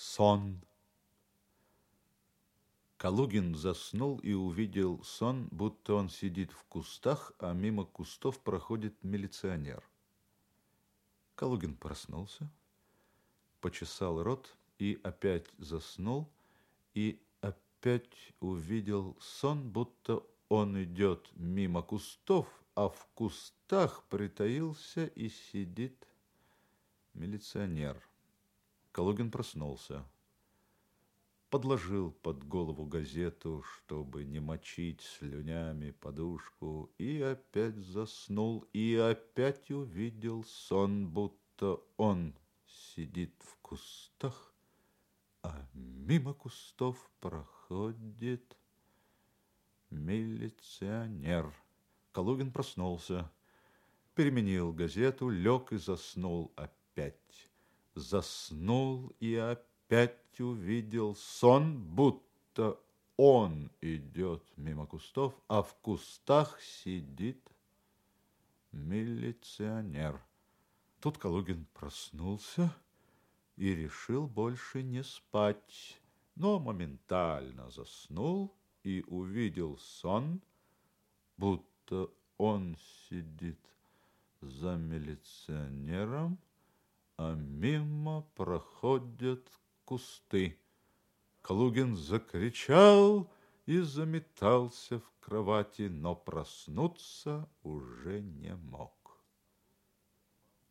Сон. Калугин заснул и увидел сон, будто он сидит в кустах, а мимо кустов проходит милиционер. Калугин проснулся, почесал рот и опять заснул, и опять увидел сон, будто он идет мимо кустов, а в кустах притаился и сидит милиционер. Калугин проснулся. Подложил под голову газету, чтобы не мочить слюнями подушку, и опять заснул, и опять увидел сон, будто он сидит в кустах, а мимо кустов проходит милиционер. Калугин проснулся, переменил газету, лег и заснул опять заснул и опять увидел сон, будто он идет мимо кустов, а в кустах сидит милиционер. Тут Калугин проснулся и решил больше не спать, но моментально заснул и увидел сон, будто он сидит за милиционером, а мимо проходят кусты. Калугин закричал и заметался в кровати, но проснуться уже не мог.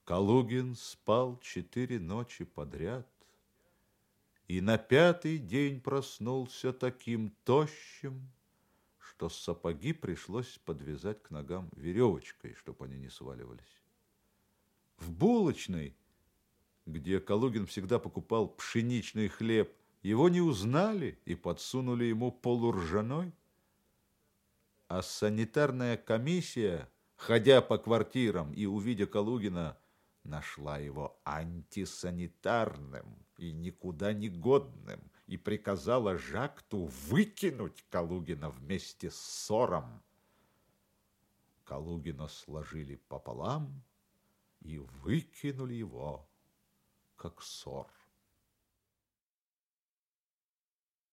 Калугин спал четыре ночи подряд, и на пятый день проснулся таким тощим, что сапоги пришлось подвязать к ногам веревочкой, чтобы они не сваливались. В булочной где Калугин всегда покупал пшеничный хлеб, его не узнали и подсунули ему полуржаной. А санитарная комиссия, ходя по квартирам и увидя Калугина, нашла его антисанитарным и никуда не годным и приказала Жакту выкинуть Калугина вместе с ссором. Калугина сложили пополам и выкинули его как ссор.